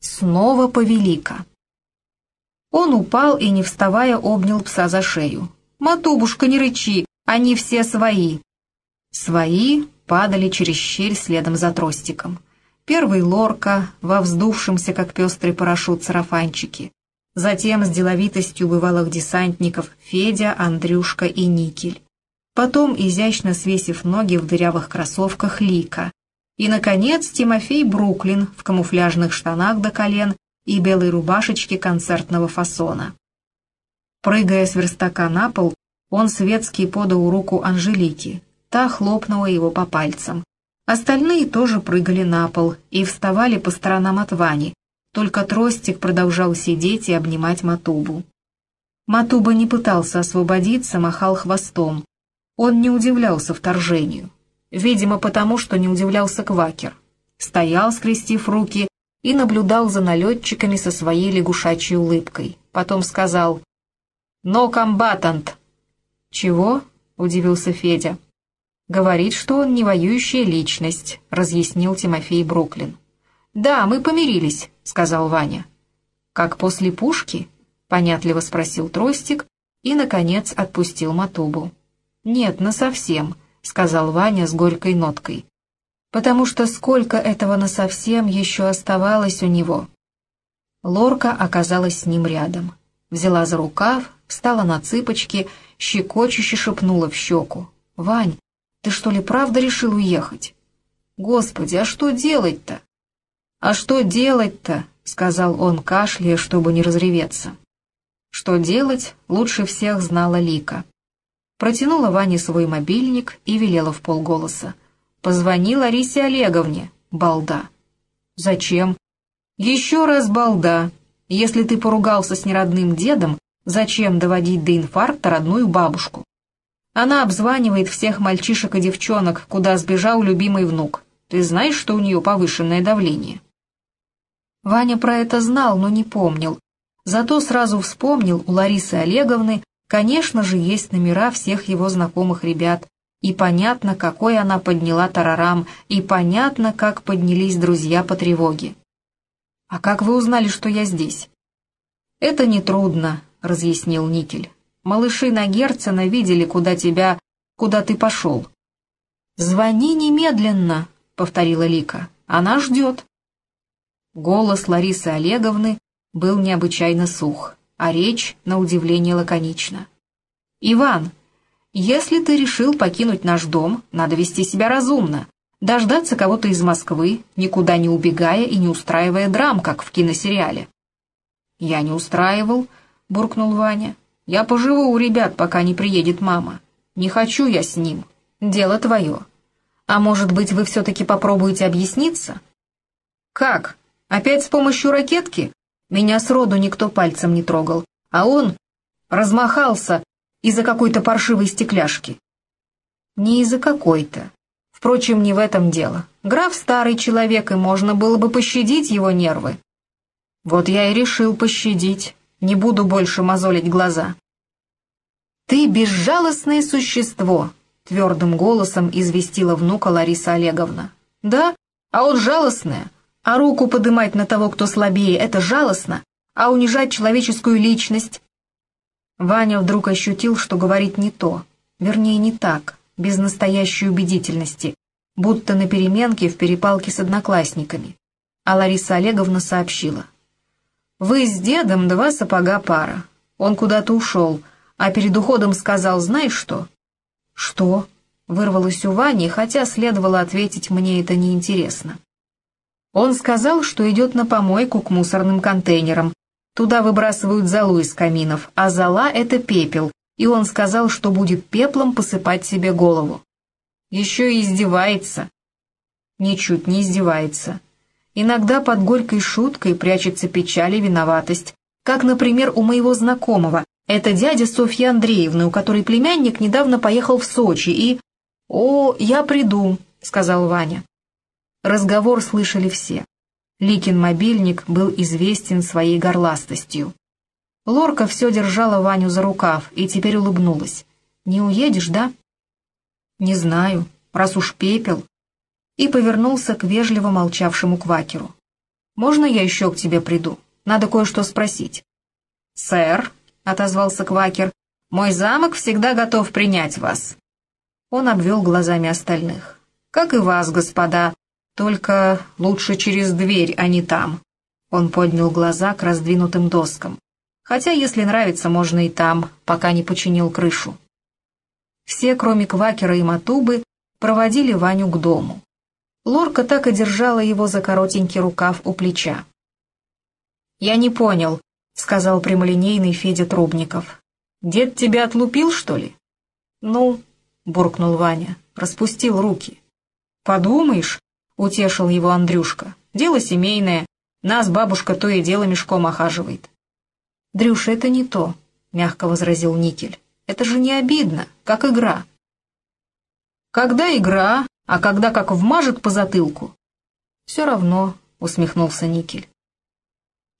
Снова повелика. Он упал и, не вставая, обнял пса за шею. «Матубушка, не рычи, они все свои!» Свои падали через щель следом за тростиком. Первый лорка во вздувшемся, как пестрый парашют, сарафанчике. Затем с деловитостью бывалых десантников Федя, Андрюшка и Никель. Потом, изящно свесив ноги в дырявых кроссовках, Лика. И, наконец, Тимофей Бруклин в камуфляжных штанах до колен и белой рубашечке концертного фасона. Прыгая с верстака на пол, он светски подал руку Анжелике. Та хлопнула его по пальцам. Остальные тоже прыгали на пол и вставали по сторонам от Вани, только тростик продолжал сидеть и обнимать Матубу. Матуба не пытался освободиться, махал хвостом. Он не удивлялся вторжению. Видимо, потому что не удивлялся Квакер. Стоял, скрестив руки, и наблюдал за налетчиками со своей лягушачьей улыбкой. Потом сказал «Но комбатант!» «Чего?» — удивился Федя. «Говорит, что он не воюющая личность», — разъяснил Тимофей Бруклин. «Да, мы помирились», — сказал Ваня. «Как после пушки?» — понятливо спросил Тростик и, наконец, отпустил Матубу. «Нет, насовсем», — сказал Ваня с горькой ноткой потому что сколько этого насовсем еще оставалось у него. Лорка оказалась с ним рядом. Взяла за рукав, встала на цыпочки, щекочуще шепнула в щеку. «Вань, ты что ли правда решил уехать?» «Господи, а что делать-то?» «А что делать-то?» — сказал он, кашляя, чтобы не разреветься. Что делать, лучше всех знала Лика. Протянула Ване свой мобильник и велела в полголоса. Позвони Ларисе Олеговне, балда. Зачем? Еще раз балда. Если ты поругался с неродным дедом, зачем доводить до инфаркта родную бабушку? Она обзванивает всех мальчишек и девчонок, куда сбежал любимый внук. Ты знаешь, что у нее повышенное давление? Ваня про это знал, но не помнил. Зато сразу вспомнил, у Ларисы Олеговны, конечно же, есть номера всех его знакомых ребят, и понятно, какой она подняла тарарам, и понятно, как поднялись друзья по тревоге. «А как вы узнали, что я здесь?» «Это нетрудно», — разъяснил Никель. «Малыши на Герцена видели, куда тебя... куда ты пошел». «Звони немедленно», — повторила Лика. «Она ждет». Голос Ларисы Олеговны был необычайно сух, а речь, на удивление, лаконична. «Иван, если ты решил покинуть наш дом, надо вести себя разумно, дождаться кого-то из Москвы, никуда не убегая и не устраивая драм, как в киносериале. «Я не устраивал», — буркнул Ваня. «Я поживу у ребят, пока не приедет мама. Не хочу я с ним. Дело твое. А может быть, вы все-таки попробуете объясниться?» «Как? Опять с помощью ракетки?» Меня сроду никто пальцем не трогал, а он размахался из-за какой-то паршивой стекляшки. Не из-за какой-то. Впрочем, не в этом дело. Граф старый человек, и можно было бы пощадить его нервы. Вот я и решил пощадить. Не буду больше мозолить глаза. «Ты безжалостное существо», — твердым голосом известила внука Лариса Олеговна. «Да, а вот жалостное. А руку подымать на того, кто слабее, это жалостно, а унижать человеческую личность Ваня вдруг ощутил, что говорит не то, вернее, не так, без настоящей убедительности, будто на переменке в перепалке с одноклассниками. А Лариса Олеговна сообщила. «Вы с дедом два сапога пара. Он куда-то ушел, а перед уходом сказал, знаешь что?» «Что?» — вырвалось у Вани, хотя следовало ответить, мне это неинтересно. Он сказал, что идет на помойку к мусорным контейнерам, Туда выбрасывают золу из каминов, а зола — это пепел, и он сказал, что будет пеплом посыпать себе голову. Еще и издевается. Ничуть не издевается. Иногда под горькой шуткой прячется печаль и виноватость, как, например, у моего знакомого, это дядя Софьи Андреевны, у которой племянник недавно поехал в Сочи и... «О, я приду», — сказал Ваня. Разговор слышали все. Ликин мобильник был известен своей горластостью. Лорка все держала Ваню за рукав и теперь улыбнулась. «Не уедешь, да?» «Не знаю, раз уж пепел». И повернулся к вежливо молчавшему квакеру. «Можно я еще к тебе приду? Надо кое-что спросить». «Сэр», — отозвался Квакер, — «мой замок всегда готов принять вас». Он обвел глазами остальных. «Как и вас, господа, только лучше через дверь, а не там». Он поднял глаза к раздвинутым доскам. «Хотя, если нравится, можно и там, пока не починил крышу». Все, кроме Квакера и Матубы, проводили Ваню к дому. Лорка так и держала его за коротенький рукав у плеча. «Я не понял», — сказал прямолинейный Федя Трубников. «Дед тебя отлупил, что ли?» «Ну», — буркнул Ваня, распустил руки. «Подумаешь», — утешил его Андрюшка, — «дело семейное, нас бабушка то и дело мешком охаживает». «Дрюша, это не то», — мягко возразил Никель. Это же не обидно, как игра. Когда игра, а когда как вмажет по затылку? Все равно, усмехнулся Никель.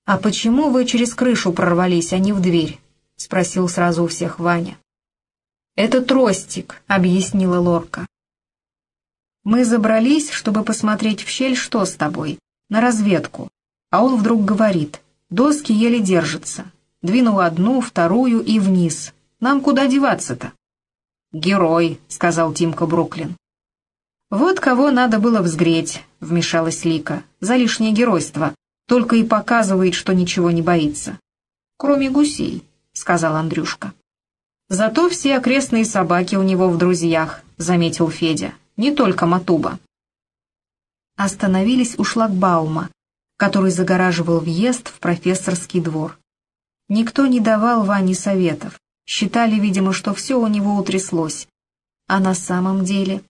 А почему вы через крышу прорвались, а не в дверь? Спросил сразу у всех Ваня. Это тростик, объяснила Лорка. Мы забрались, чтобы посмотреть в щель, что с тобой, на разведку. А он вдруг говорит, доски еле держатся. Двинул одну, вторую и вниз. Нам куда деваться-то?» «Герой», — сказал Тимка Бруклин. «Вот кого надо было взгреть», — вмешалась Лика, — «за лишнее геройство. Только и показывает, что ничего не боится». «Кроме гусей», — сказал Андрюшка. «Зато все окрестные собаки у него в друзьях», — заметил Федя. «Не только Матуба». Остановились у шлагбаума, который загораживал въезд в профессорский двор. Никто не давал Ване советов, Считали, видимо, что все у него утряслось. А на самом деле...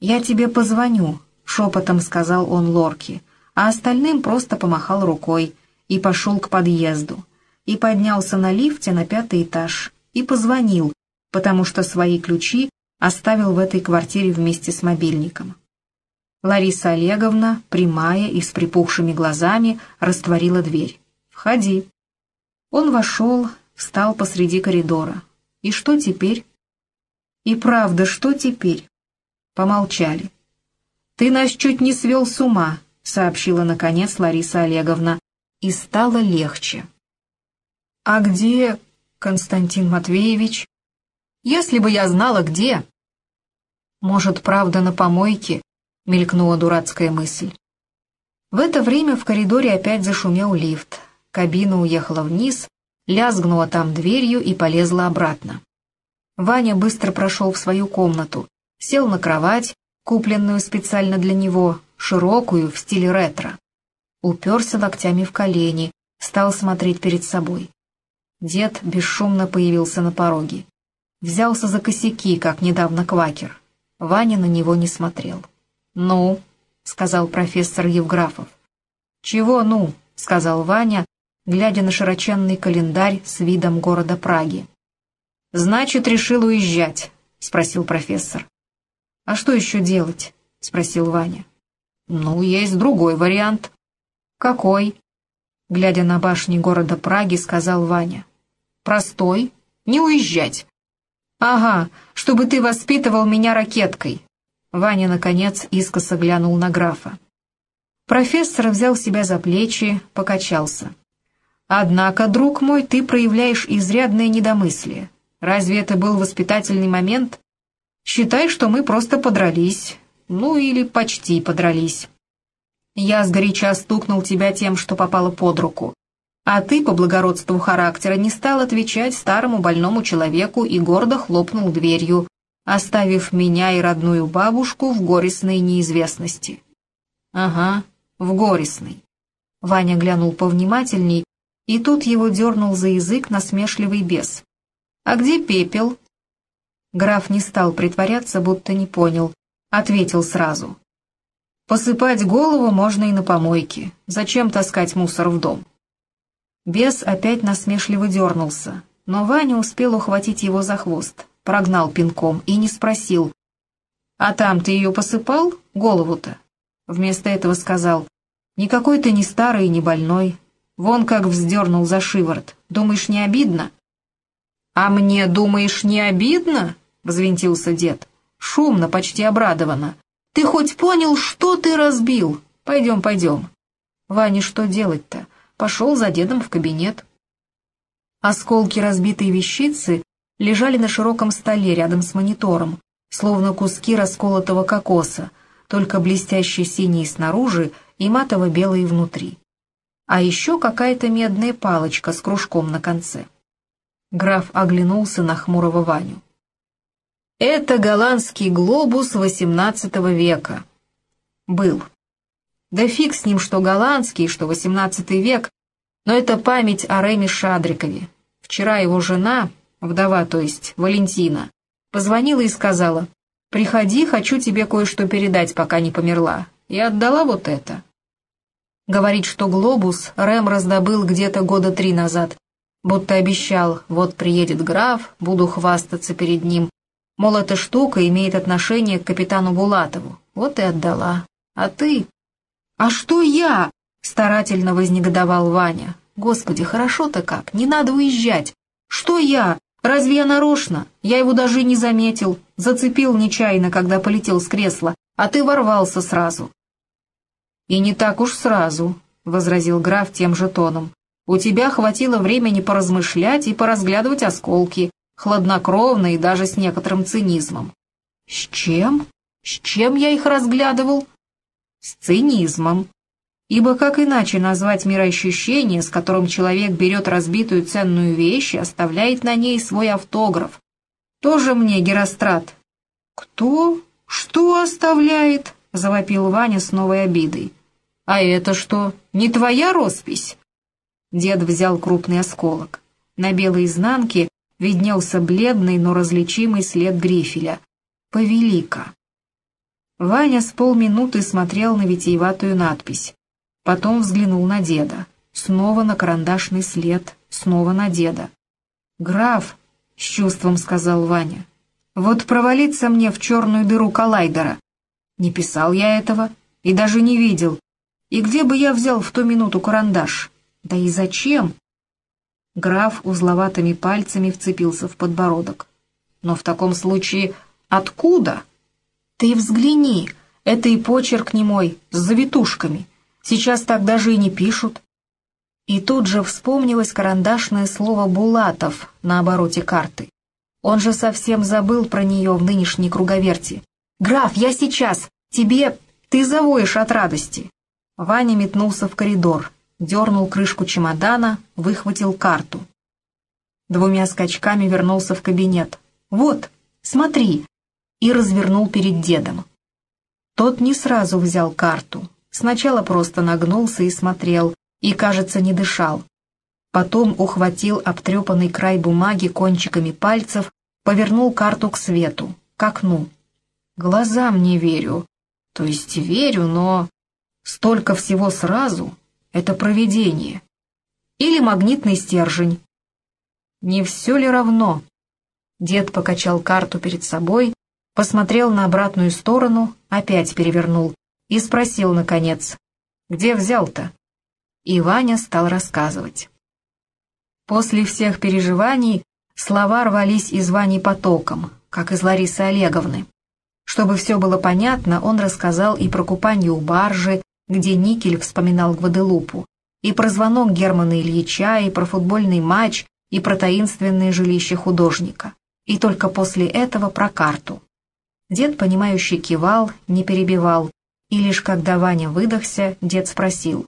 «Я тебе позвоню», — шепотом сказал он Лорке, а остальным просто помахал рукой и пошел к подъезду, и поднялся на лифте на пятый этаж, и позвонил, потому что свои ключи оставил в этой квартире вместе с мобильником. Лариса Олеговна, прямая и с припухшими глазами, растворила дверь. «Входи». Он вошел, встал посреди коридора. И что теперь? И правда, что теперь? Помолчали. «Ты нас чуть не свел с ума», — сообщила, наконец, Лариса Олеговна, и стало легче. «А где Константин Матвеевич?» «Если бы я знала, где!» «Может, правда, на помойке?» — мелькнула дурацкая мысль. В это время в коридоре опять зашумел лифт. Кабина уехала вниз, лязгнула там дверью и полезла обратно. Ваня быстро прошел в свою комнату, сел на кровать, купленную специально для него, широкую, в стиле ретро. Уперся локтями в колени, стал смотреть перед собой. Дед бесшумно появился на пороге. Взялся за косяки, как недавно квакер. Ваня на него не смотрел. «Ну?» — сказал профессор Евграфов. «Чего «ну?» — сказал Ваня, глядя на широченный календарь с видом города Праги. «Значит, решил уезжать?» — спросил профессор. «А что еще делать?» — спросил Ваня. «Ну, есть другой вариант». «Какой?» — глядя на башни города Праги, сказал Ваня. «Простой. Не уезжать». «Ага, чтобы ты воспитывал меня ракеткой». Ваня, наконец, искоса глянул на графа. Профессор взял себя за плечи, покачался. Однако, друг мой, ты проявляешь изрядное недомыслие. Разве это был воспитательный момент? Считай, что мы просто подрались. Ну, или почти подрались. Я сгоряча стукнул тебя тем, что попало под руку. А ты, по благородству характера, не стал отвечать старому больному человеку и гордо хлопнул дверью, оставив меня и родную бабушку в горестной неизвестности. Ага, в горестной. Ваня глянул повнимательней и тут его дернул за язык насмешливый бес. «А где пепел?» Граф не стал притворяться, будто не понял. Ответил сразу. «Посыпать голову можно и на помойке. Зачем таскать мусор в дом?» Бес опять насмешливо дернулся, но Ваня успел ухватить его за хвост, прогнал пинком и не спросил. «А там ты ее посыпал? Голову-то?» Вместо этого сказал. «Никакой ты не старый и не больной, Вон как вздернул за шиворот. Думаешь, не обидно?» «А мне, думаешь, не обидно?» — взвинтился дед. Шумно, почти обрадованно. «Ты хоть понял, что ты разбил? Пойдем, пойдем». Ване что делать-то? Пошел за дедом в кабинет. Осколки разбитой вещицы лежали на широком столе рядом с монитором, словно куски расколотого кокоса, только блестящие синие снаружи и матово-белые внутри. А еще какая-то медная палочка с кружком на конце. Граф оглянулся на хмурого Ваню. «Это голландский глобус XVIII века». «Был. Да фиг с ним, что голландский, что XVIII век, но это память о Реме Шадрикове. Вчера его жена, вдова, то есть Валентина, позвонила и сказала, «Приходи, хочу тебе кое-что передать, пока не померла». И отдала вот это. Говорит, что глобус Рэм раздобыл где-то года три назад, будто обещал, вот приедет граф, буду хвастаться перед ним. Мол, эта штука имеет отношение к капитану Булатову. Вот и отдала. А ты? А что я? Старательно вознегодовал Ваня. Господи, хорошо-то как, не надо уезжать. Что я? Разве я нарочно? Я его даже не заметил. Зацепил нечаянно, когда полетел с кресла, а ты ворвался сразу. И не так уж сразу, возразил граф тем же тоном. У тебя хватило времени поразмышлять и поразглядывать осколки, хладнокровно и даже с некоторым цинизмом. С чем? С чем я их разглядывал? С цинизмом. Ибо как иначе назвать мироощущение, с которым человек берет разбитую ценную вещь и оставляет на ней свой автограф? Тоже мне Герострат. «Кто? Что оставляет?» — завопил Ваня с новой обидой. «А это что, не твоя роспись?» Дед взял крупный осколок. На белой изнанке виднелся бледный, но различимый след грифеля. «Повелика». Ваня с полминуты смотрел на витиеватую надпись. Потом взглянул на деда. Снова на карандашный след, снова на деда. «Граф», — с чувством сказал Ваня, — «вот провалиться мне в черную дыру коллайдера. Не писал я этого и даже не видел. И где бы я взял в ту минуту карандаш? Да и зачем?» Граф узловатыми пальцами вцепился в подбородок. «Но в таком случае откуда?» «Ты взгляни, это и почерк не мой, с завитушками». Сейчас так даже и не пишут. И тут же вспомнилось карандашное слово «Булатов» на обороте карты. Он же совсем забыл про нее в нынешней круговерти. «Граф, я сейчас! Тебе... Ты завоешь от радости!» Ваня метнулся в коридор, дернул крышку чемодана, выхватил карту. Двумя скачками вернулся в кабинет. «Вот, смотри!» И развернул перед дедом. Тот не сразу взял карту, Сначала просто нагнулся и смотрел, и, кажется, не дышал. Потом ухватил обтрепанный край бумаги кончиками пальцев, повернул карту к свету, к окну. Глазам не верю. То есть верю, но... Столько всего сразу — это провидение. Или магнитный стержень. Не все ли равно? Дед покачал карту перед собой, посмотрел на обратную сторону, опять перевернул и спросил, наконец, «Где взял-то?» И Ваня стал рассказывать. После всех переживаний слова рвались из Вани потоком, как из Ларисы Олеговны. Чтобы все было понятно, он рассказал и про купание у баржи, где Никель вспоминал Гваделупу, и про звонок Германа Ильича, и про футбольный матч, и про таинственное жилище художника. И только после этого про карту. Дед, понимающий, кивал, не перебивал, и лишь когда Ваня выдохся, дед спросил,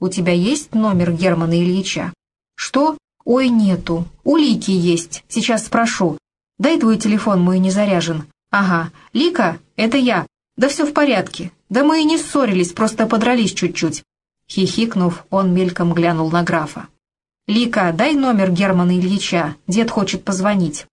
«У тебя есть номер Германа Ильича?» «Что? Ой, нету. У Лики есть. Сейчас спрошу. Дай твой телефон, мой не заряжен». «Ага. Лика, это я. Да все в порядке. Да мы и не ссорились, просто подрались чуть-чуть». Хихикнув, он мельком глянул на графа. «Лика, дай номер Германа Ильича. Дед хочет позвонить».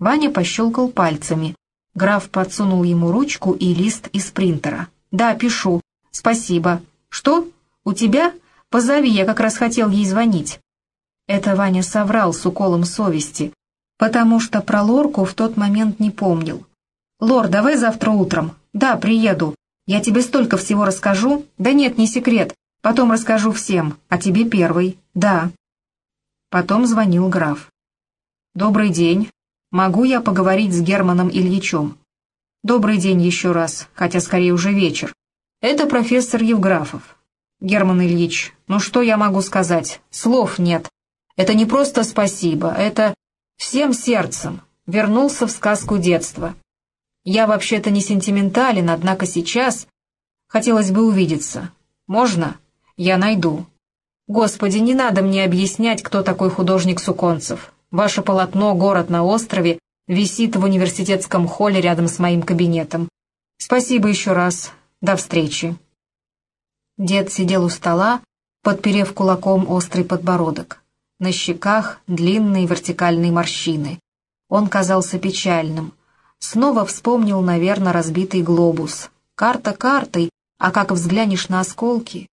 Ваня пощелкал пальцами. Граф подсунул ему ручку и лист из принтера. «Да, пишу. Спасибо. Что? У тебя? Позови, я как раз хотел ей звонить». Это Ваня соврал с уколом совести, потому что про Лорку в тот момент не помнил. «Лор, давай завтра утром. Да, приеду. Я тебе столько всего расскажу. Да нет, не секрет. Потом расскажу всем, а тебе первый. Да». Потом звонил граф. «Добрый день. Могу я поговорить с Германом Ильичем?» «Добрый день еще раз, хотя скорее уже вечер. Это профессор Евграфов. Герман Ильич, ну что я могу сказать? Слов нет. Это не просто спасибо, это всем сердцем. Вернулся в сказку детства. Я вообще-то не сентиментален, однако сейчас хотелось бы увидеться. Можно? Я найду. Господи, не надо мне объяснять, кто такой художник Суконцев. Ваше полотно «Город на острове» висит в университетском холле рядом с моим кабинетом. Спасибо еще раз. До встречи. Дед сидел у стола, подперев кулаком острый подбородок. На щеках длинные вертикальные морщины. Он казался печальным. Снова вспомнил, наверное, разбитый глобус. Карта картой, а как взглянешь на осколки...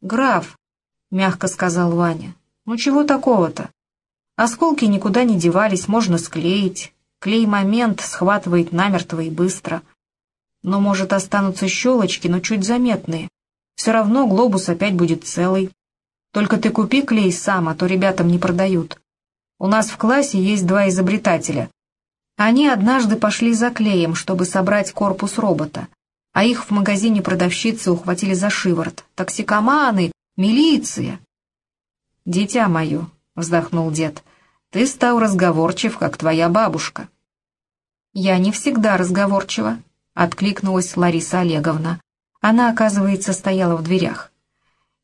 «Граф», — мягко сказал Ваня, — «ну чего такого-то? Осколки никуда не девались, можно склеить. Клей-момент схватывает намертво и быстро. Но, может, останутся щелочки, но чуть заметные. Все равно глобус опять будет целый. Только ты купи клей сам, а то ребятам не продают. У нас в классе есть два изобретателя. Они однажды пошли за клеем, чтобы собрать корпус робота, а их в магазине продавщицы ухватили за шиворот. Токсикоманы, милиция. «Дитя мое», — вздохнул дед, — «ты стал разговорчив, как твоя бабушка». «Я не всегда разговорчива», — откликнулась Лариса Олеговна. Она, оказывается, стояла в дверях.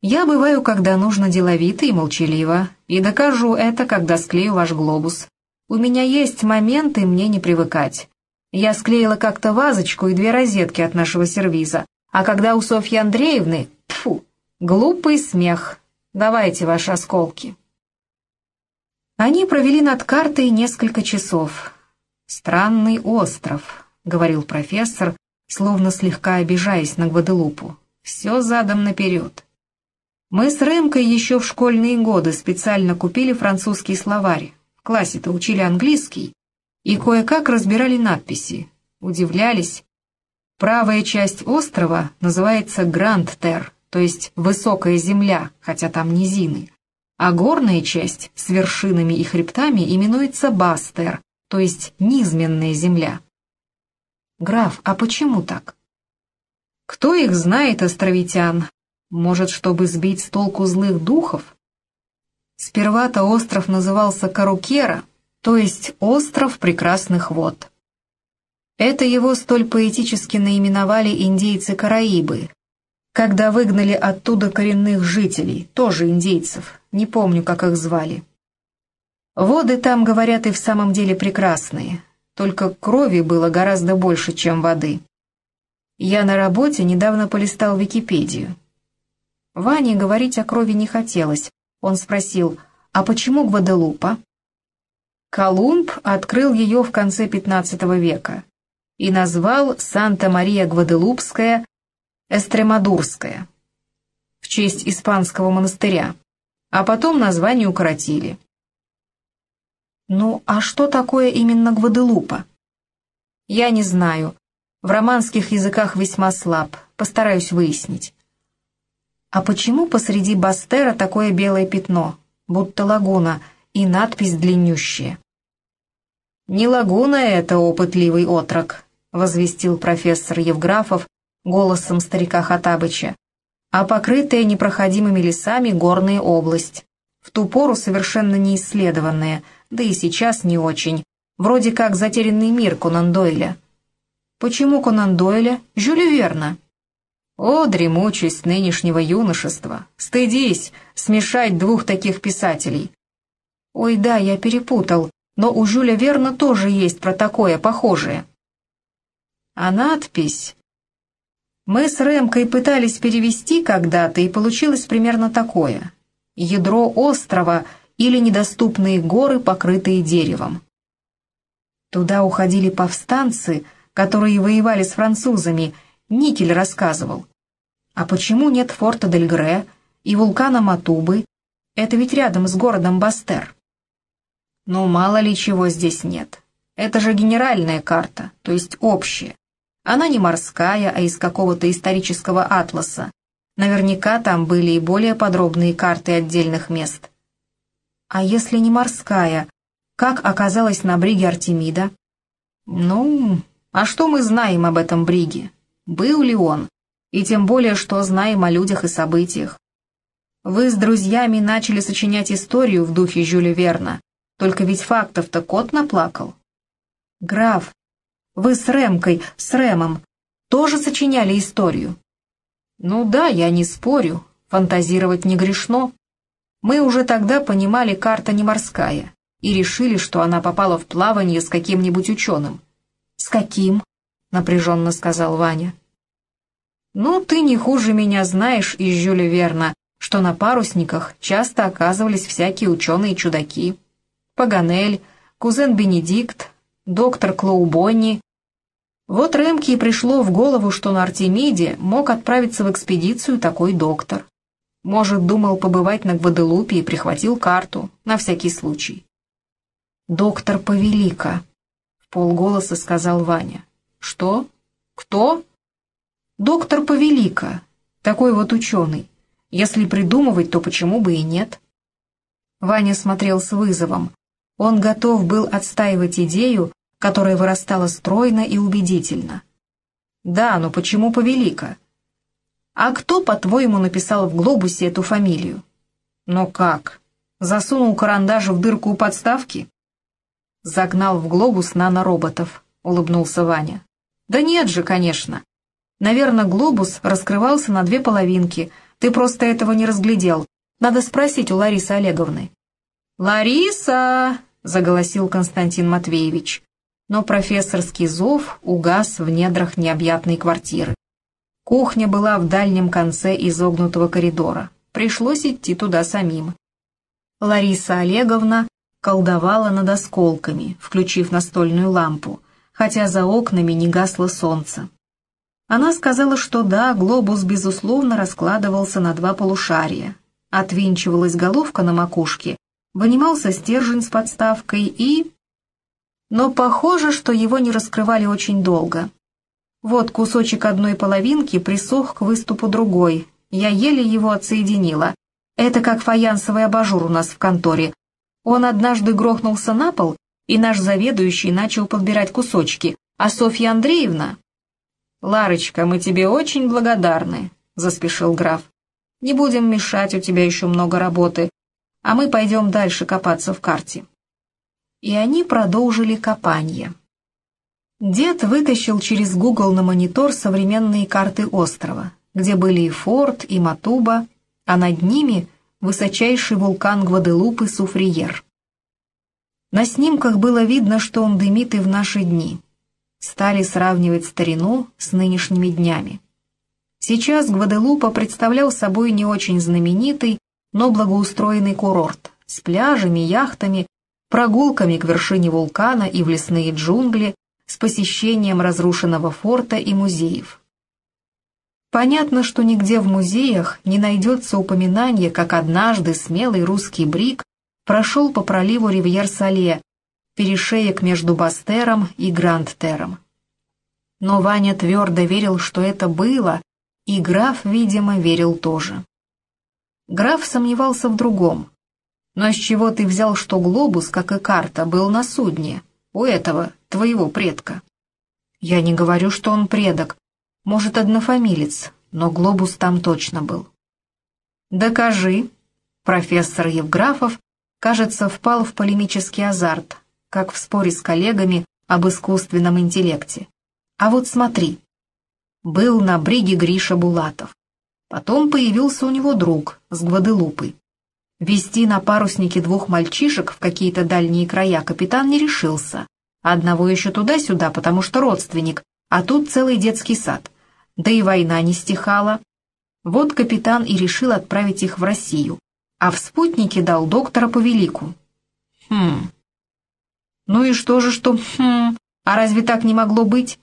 Я бываю, когда нужно деловито и молчаливо, и докажу это, когда склею ваш глобус. У меня есть моменты, мне не привыкать. Я склеила как-то вазочку и две розетки от нашего сервиза, а когда у Софьи Андреевны, фу, глупый смех. Давайте ваши осколки. Они провели над картой несколько часов. «Странный остров», — говорил профессор, словно слегка обижаясь на Гваделупу. «Все задом наперед». Мы с Рэмкой еще в школьные годы специально купили французский словарь. В классе-то учили английский. И кое-как разбирали надписи. Удивлялись. Правая часть острова называется Гранд-Тер, то есть высокая земля, хотя там низины. А горная часть с вершинами и хребтами именуется Бастер, то есть низменная земля. Граф, а почему так? Кто их знает, островитян? Может, чтобы сбить с толку злых духов? Сперва-то остров назывался Карукера, то есть «Остров прекрасных вод». Это его столь поэтически наименовали индейцы Караибы, когда выгнали оттуда коренных жителей, тоже индейцев, не помню, как их звали. Воды там, говорят, и в самом деле прекрасные, только крови было гораздо больше, чем воды. Я на работе недавно полистал Википедию. Ване говорить о крови не хотелось. Он спросил, а почему Гваделупа? Колумб открыл ее в конце XV века и назвал Санта-Мария-Гваделупская Эстремадурская в честь испанского монастыря, а потом название укоротили. Ну, а что такое именно Гваделупа? Я не знаю. В романских языках весьма слаб, постараюсь выяснить. А почему посреди Бастера такое белое пятно, будто лагуна, и надпись длиннющая? «Не лагуна это, опытливый отрок», — возвестил профессор Евграфов голосом старика Хатабыча, «а покрытая непроходимыми лесами горная область, в ту пору совершенно неисследованная, да и сейчас не очень, вроде как затерянный мир Конан Дойля». «Почему Конан Дойля? Жюль Верна». О, дремучесть нынешнего юношества! Стыдись смешать двух таких писателей. Ой, да, я перепутал, но у Жюля Верна тоже есть про такое похожее. А надпись... Мы с Рэмкой пытались перевести когда-то, и получилось примерно такое. Ядро острова или недоступные горы, покрытые деревом. Туда уходили повстанцы, которые воевали с французами, Никель рассказывал. А почему нет форта Дель Гре и вулкана Матубы? Это ведь рядом с городом Бастер. Ну, мало ли чего здесь нет. Это же генеральная карта, то есть общая. Она не морская, а из какого-то исторического атласа. Наверняка там были и более подробные карты отдельных мест. А если не морская, как оказалась на бриге Артемида? Ну, а что мы знаем об этом бриге? Был ли он? И тем более, что знаем о людях и событиях. Вы с друзьями начали сочинять историю в духе Жюля Верна, только ведь фактов-то кот наплакал. Граф, вы с Ремкой, с Ремом, тоже сочиняли историю? Ну да, я не спорю, фантазировать не грешно. Мы уже тогда понимали, карта не морская, и решили, что она попала в плавание с каким-нибудь ученым. «С каким?» — напряженно сказал Ваня. «Ну, ты не хуже меня знаешь из Жюля Верна, что на парусниках часто оказывались всякие ученые-чудаки. Паганель, кузен Бенедикт, доктор Клоубонни. Вот Ремке и пришло в голову, что на Артемиде мог отправиться в экспедицию такой доктор. Может, думал побывать на Гваделупе и прихватил карту, на всякий случай. «Доктор Повелика», — в полголоса сказал Ваня. «Что? Кто?» «Доктор Повелика, такой вот ученый. Если придумывать, то почему бы и нет?» Ваня смотрел с вызовом. Он готов был отстаивать идею, которая вырастала стройно и убедительно. «Да, но почему Повелика?» «А кто, по-твоему, написал в глобусе эту фамилию?» «Но как? Засунул карандаш в дырку у подставки?» «Загнал в глобус нанороботов», — улыбнулся Ваня. «Да нет же, конечно. Наверное, глобус раскрывался на две половинки. Ты просто этого не разглядел. Надо спросить у Ларисы Олеговны». «Лариса!» — заголосил Константин Матвеевич. Но профессорский зов угас в недрах необъятной квартиры. Кухня была в дальнем конце изогнутого коридора. Пришлось идти туда самим. Лариса Олеговна колдовала над осколками, включив настольную лампу, хотя за окнами не гасло солнце. Она сказала, что да, глобус, безусловно, раскладывался на два полушария. Отвинчивалась головка на макушке, вынимался стержень с подставкой и... Но похоже, что его не раскрывали очень долго. Вот кусочек одной половинки присох к выступу другой. Я еле его отсоединила. Это как фаянсовый абажур у нас в конторе. Он однажды грохнулся на пол, и наш заведующий начал подбирать кусочки, а Софья Андреевна... «Ларочка, мы тебе очень благодарны», — заспешил граф. «Не будем мешать, у тебя еще много работы, а мы пойдем дальше копаться в карте». И они продолжили копание. Дед вытащил через Google на монитор современные карты острова, где были и форт, и Матуба, а над ними высочайший вулкан Гваделупы Суфриер. На снимках было видно, что он дымит и в наши дни. Стали сравнивать старину с нынешними днями. Сейчас Гваделупа представлял собой не очень знаменитый, но благоустроенный курорт с пляжами, яхтами, прогулками к вершине вулкана и в лесные джунгли, с посещением разрушенного форта и музеев. Понятно, что нигде в музеях не найдется упоминания, как однажды смелый русский брик прошел по проливу Ривьер-Сале, перешеек между Бастером и Гранд-Тером. Но Ваня твердо верил, что это было, и граф, видимо, верил тоже. Граф сомневался в другом. Но с чего ты взял, что глобус, как и карта, был на судне, у этого, твоего предка? Я не говорю, что он предок, может, однофамилец, но глобус там точно был. «Докажи!» Профессор Евграфов, кажется, впал в полемический азарт, как в споре с коллегами об искусственном интеллекте. А вот смотри. Был на бриге Гриша Булатов. Потом появился у него друг с Гваделупой. Вести на паруснике двух мальчишек в какие-то дальние края капитан не решился. Одного еще туда-сюда, потому что родственник, а тут целый детский сад. Да и война не стихала. Вот капитан и решил отправить их в Россию, а в спутнике дал доктора по велику. Хм. Ну и что же, что хм, а разве так не могло быть?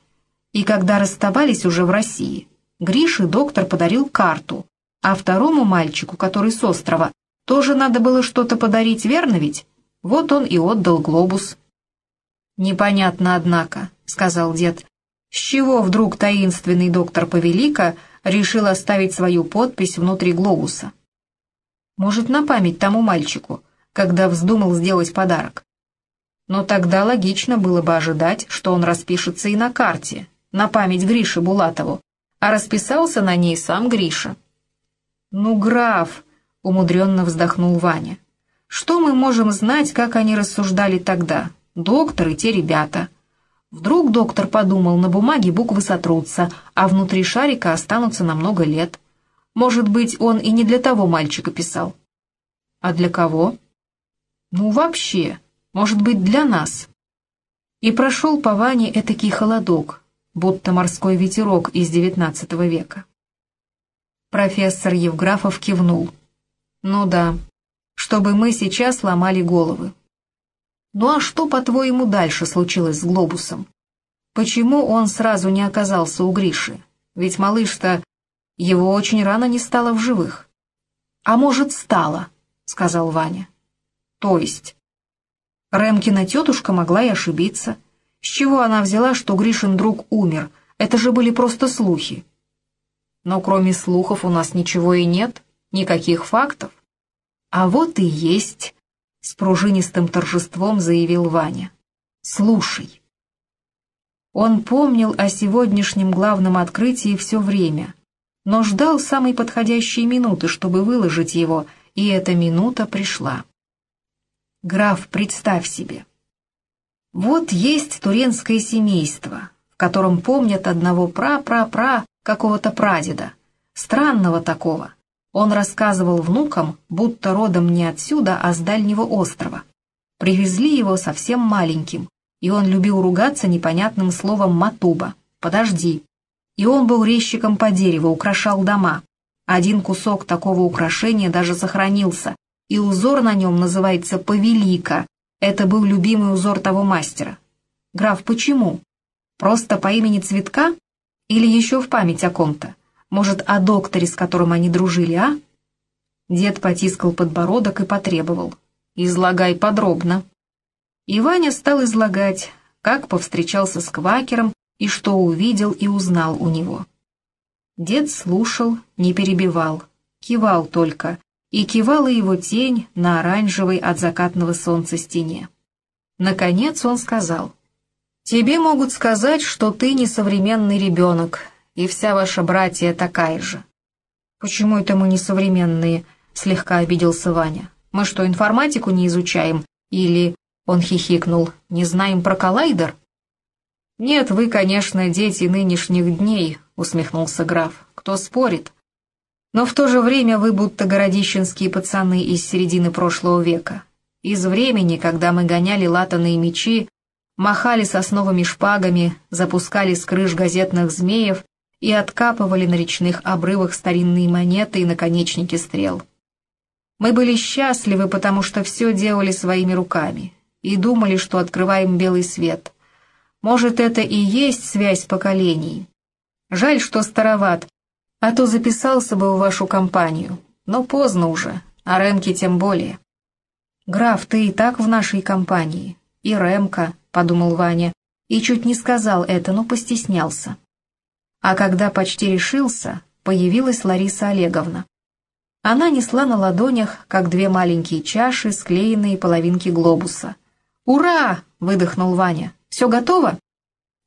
И когда расставались уже в России, Грише доктор подарил карту, а второму мальчику, который с острова, тоже надо было что-то подарить, верно ведь? Вот он и отдал глобус. «Непонятно, однако», — сказал дед, с чего вдруг таинственный доктор Повелика решил оставить свою подпись внутри глобуса? Может, на память тому мальчику, когда вздумал сделать подарок. Но тогда логично было бы ожидать, что он распишется и на карте, на память Грише Булатову, а расписался на ней сам Гриша. «Ну, граф!» — умудренно вздохнул Ваня. «Что мы можем знать, как они рассуждали тогда, доктор и те ребята?» Вдруг доктор подумал, на бумаге буквы сотрутся, а внутри шарика останутся на много лет. Может быть, он и не для того мальчика писал. А для кого? Ну, вообще, может быть, для нас. И прошел по Ване этакий холодок, будто морской ветерок из девятнадцатого века. Профессор Евграфов кивнул. Ну да, чтобы мы сейчас ломали головы. Ну а что, по-твоему, дальше случилось с глобусом? Почему он сразу не оказался у Гриши? Ведь малыш-то его очень рано не стало в живых. А может, стало, сказал Ваня. То есть? Рэмкина тетушка могла и ошибиться. С чего она взяла, что Гришин друг умер? Это же были просто слухи. Но кроме слухов у нас ничего и нет, никаких фактов. А вот и есть с пружинистым торжеством заявил Ваня. «Слушай». Он помнил о сегодняшнем главном открытии все время, но ждал самой подходящей минуты, чтобы выложить его, и эта минута пришла. «Граф, представь себе. Вот есть туренское семейство, в котором помнят одного пра-пра-пра какого-то прадеда, странного такого, он рассказывал внукам, будто родом не отсюда, а с дальнего острова. Привезли его совсем маленьким, и он любил ругаться непонятным словом «матуба» — «подожди». И он был резчиком по дереву, украшал дома. Один кусок такого украшения даже сохранился, и узор на нем называется «повелика». Это был любимый узор того мастера. Граф, почему? Просто по имени цветка? Или еще в память о ком-то? Может, о докторе, с которым они дружили, а?» Дед потискал подбородок и потребовал. «Излагай подробно». И Ваня стал излагать, как повстречался с Квакером и что увидел и узнал у него. Дед слушал, не перебивал, кивал только, и кивала его тень на оранжевой от закатного солнца стене. Наконец он сказал, «Тебе могут сказать, что ты несовременный ребенок, и вся ваша братья такая же». «Почему это мы не современные?» — слегка обиделся Ваня. «Мы что, информатику не изучаем? Или...» — он хихикнул. «Не знаем про коллайдер?» «Нет, вы, конечно, дети нынешних дней», — усмехнулся граф. «Кто спорит?» «Но в то же время вы будто городищенские пацаны из середины прошлого века. Из времени, когда мы гоняли латаные мечи, махали сосновыми шпагами, запускали с крыш газетных змеев и откапывали на речных обрывах старинные монеты и наконечники стрел. Мы были счастливы, потому что все делали своими руками и думали, что открываем белый свет. Может, это и есть связь поколений. Жаль, что староват, а то записался бы в вашу компанию. Но поздно уже, а Ремки тем более. «Граф, ты и так в нашей компании. И Ремка», — подумал Ваня, и чуть не сказал это, но постеснялся. А когда почти решился, появилась Лариса Олеговна. Она несла на ладонях, как две маленькие чаши, склеенные половинки глобуса. «Ура!» — выдохнул Ваня. «Все готово?»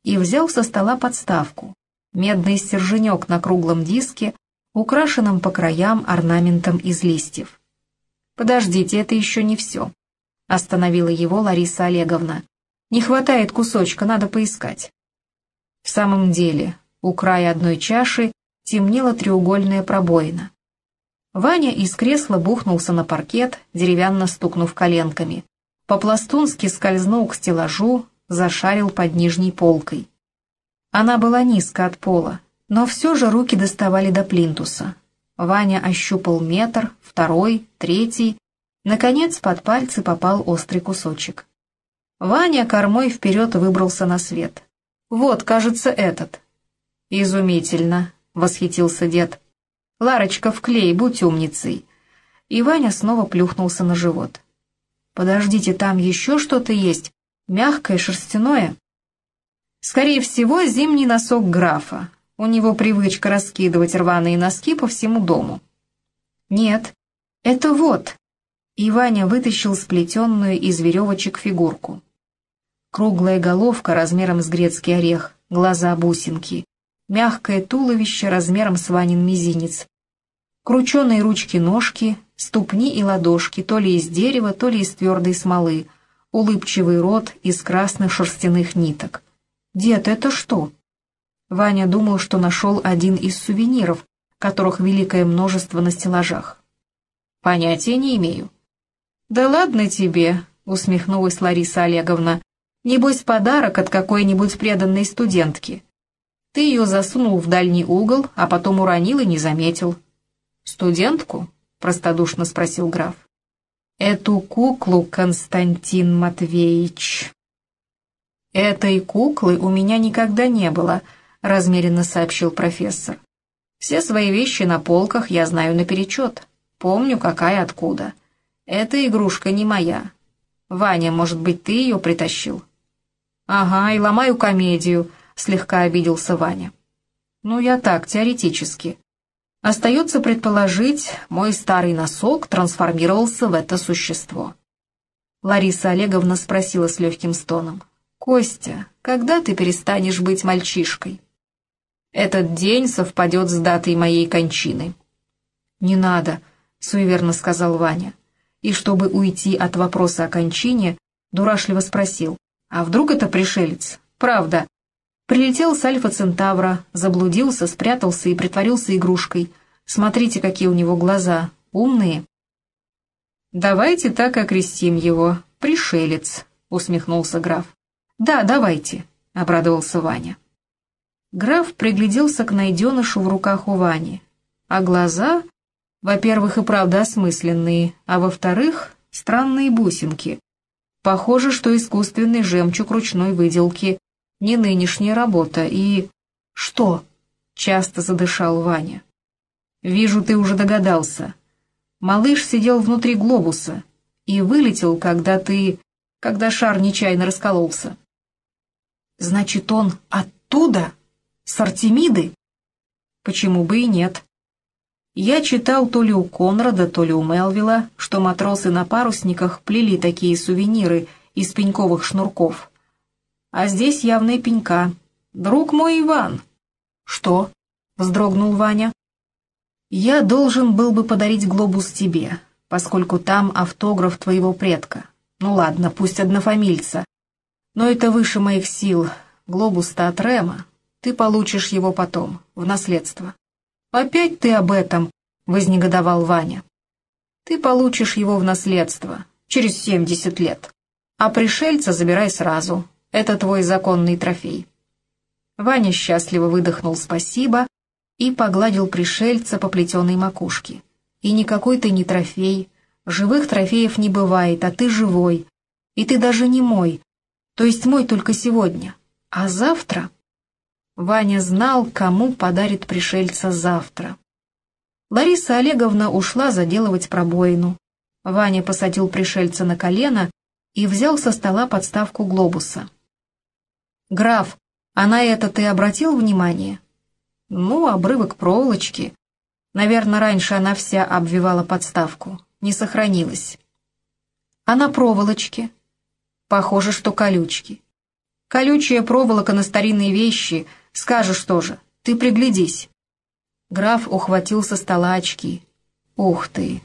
И взял со стола подставку. Медный стерженек на круглом диске, украшенном по краям орнаментом из листьев. «Подождите, это еще не все», — остановила его Лариса Олеговна. «Не хватает кусочка, надо поискать». В самом деле, у края одной чаши темнела треугольная пробоина. Ваня из кресла бухнулся на паркет, деревянно стукнув коленками. По-пластунски скользнул к стеллажу, зашарил под нижней полкой. Она была низко от пола, но все же руки доставали до плинтуса. Ваня ощупал метр, второй, третий. Наконец под пальцы попал острый кусочек. Ваня кормой вперед выбрался на свет. «Вот, кажется, этот», «Изумительно!» — восхитился дед. «Ларочка, вклей, будь умницей!» И Ваня снова плюхнулся на живот. «Подождите, там еще что-то есть? Мягкое, шерстяное?» «Скорее всего, зимний носок графа. У него привычка раскидывать рваные носки по всему дому». «Нет, это вот!» И Ваня вытащил сплетенную из веревочек фигурку. Круглая головка размером с грецкий орех, глаза бусинки, мягкое туловище размером с Ванин мизинец, крученые ручки-ножки, ступни и ладошки, то ли из дерева, то ли из твердой смолы, улыбчивый рот из красных шерстяных ниток. «Дед, это что?» Ваня думал, что нашел один из сувениров, которых великое множество на стеллажах. «Понятия не имею». «Да ладно тебе», — усмехнулась Лариса Олеговна. «Небось, подарок от какой-нибудь преданной студентки. Ты ее засунул в дальний угол, а потом уронил и не заметил». «Студентку?» — простодушно спросил граф. «Эту куклу, Константин Матвеевич». «Этой куклы у меня никогда не было», — размеренно сообщил профессор. «Все свои вещи на полках я знаю наперечет. Помню, какая откуда. Эта игрушка не моя. Ваня, может быть, ты ее притащил?» «Ага, и ломаю комедию», — слегка обиделся Ваня. «Ну, я так, теоретически. Остается предположить, мой старый носок трансформировался в это существо». Лариса Олеговна спросила с легким стоном. «Костя, когда ты перестанешь быть мальчишкой?» Этот день совпадет с датой моей кончины». «Не надо», — суеверно сказал Ваня. И чтобы уйти от вопроса о кончине, дурашливо спросил, «А вдруг это пришелец? Правда?» Прилетел с Альфа Центавра, заблудился, спрятался и притворился игрушкой. Смотрите, какие у него глаза, умные. «Давайте так окрестим его, пришелец», — усмехнулся граф. «Да, давайте», — обрадовался Ваня. Граф пригляделся к найденышу в руках у Вани. А глаза, во-первых, и правда осмысленные, а во-вторых, странные бусинки. Похоже, что искусственный жемчуг ручной выделки не нынешняя работа и... Что? Часто задышал Ваня. Вижу, ты уже догадался. Малыш сидел внутри глобуса и вылетел, когда ты... когда шар нечаянно раскололся. Значит, он оттуда? С Артемиды? Почему бы и нет? Я читал то ли у Конрада, то ли у Мелвилла, что матросы на парусниках плели такие сувениры из пеньковых шнурков. А здесь явная пенька. Друг мой Иван. Что? Вздрогнул Ваня. Я должен был бы подарить глобус тебе, поскольку там автограф твоего предка. Ну ладно, пусть однофамильца. Но это выше моих сил. Глобус-то от Рема, ты получишь его потом, в наследство. «Опять ты об этом?» — вознегодовал Ваня. «Ты получишь его в наследство, через семьдесят лет. А пришельца забирай сразу, это твой законный трофей». Ваня счастливо выдохнул «спасибо» и погладил пришельца по плетеной макушке. «И никакой ты не трофей, живых трофеев не бывает, а ты живой, и ты даже не мой, то есть мой только сегодня, а завтра...» Ваня знал, кому подарит пришельца завтра. Лариса Олеговна ушла заделывать пробоину. Ваня посадил пришельца на колено и взял со стола подставку глобуса. «Граф, а на это ты обратил внимание?» «Ну, обрывок проволочки. Наверное, раньше она вся обвивала подставку. Не сохранилась». «А на проволочке?» «Похоже, что колючки». «Колючая проволока на старинные вещи — Скажешь тоже, ты приглядись». Граф ухватил со стола очки. «Ух ты!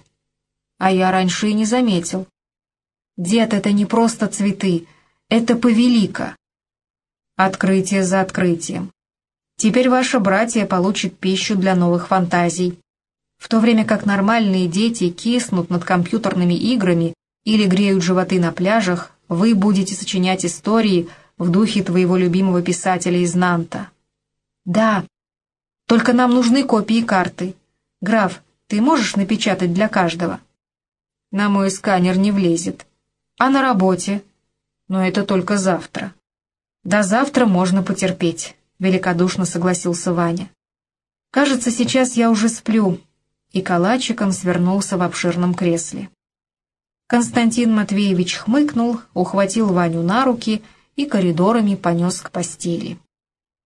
А я раньше и не заметил. Дед, это не просто цветы, это повелика». Открытие за открытием. Теперь ваше братья получит пищу для новых фантазий. В то время как нормальные дети киснут над компьютерными играми или греют животы на пляжах, вы будете сочинять истории в духе твоего любимого писателя из Нанта. «Да. Только нам нужны копии карты. Граф, ты можешь напечатать для каждого?» «На мой сканер не влезет. А на работе?» «Но это только завтра». «До завтра можно потерпеть», — великодушно согласился Ваня. «Кажется, сейчас я уже сплю», и калачиком свернулся в обширном кресле. Константин Матвеевич хмыкнул, ухватил Ваню на руки и коридорами понес к постели.